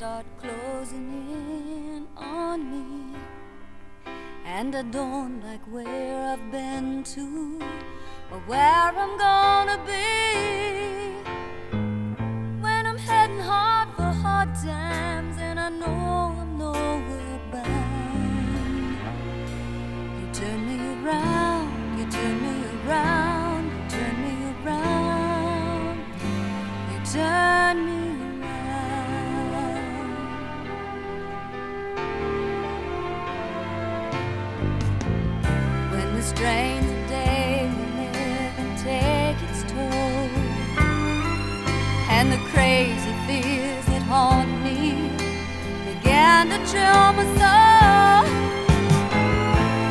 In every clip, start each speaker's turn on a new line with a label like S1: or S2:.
S1: start closing in on me. And I don't like where I've been to or where I'm gonna be. When I'm heading hard for hard times and I know I'm nowhere bound. You turn me around you turn me around you turn me around. You turn When the day will never take its toll, and the crazy fears that haunt me began to chill my soul.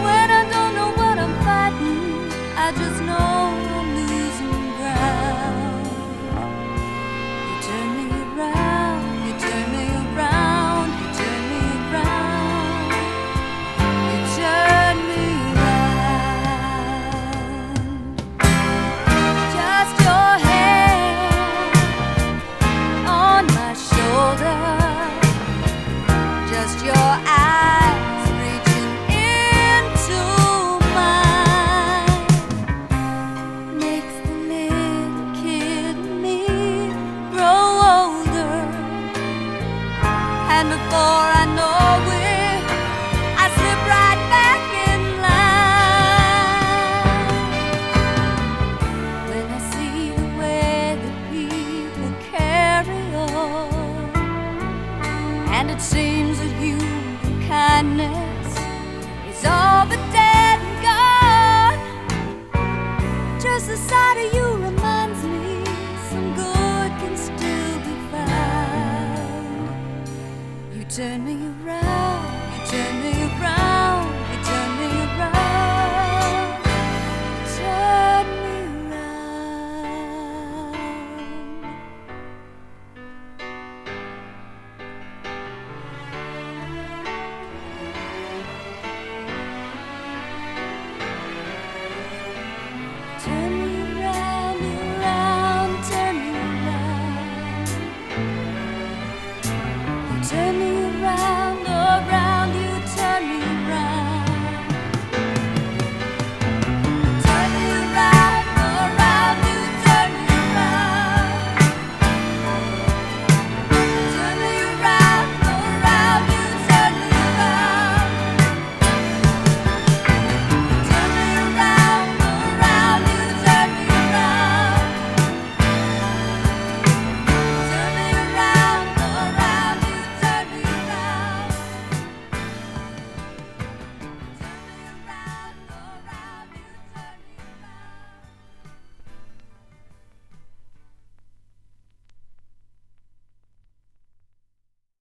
S1: When I don't know what I'm fighting, I just know and it seems that human kindness is all but dead and gone. Just the sight of you reminds me some good can still be found. You turn me around, you turn.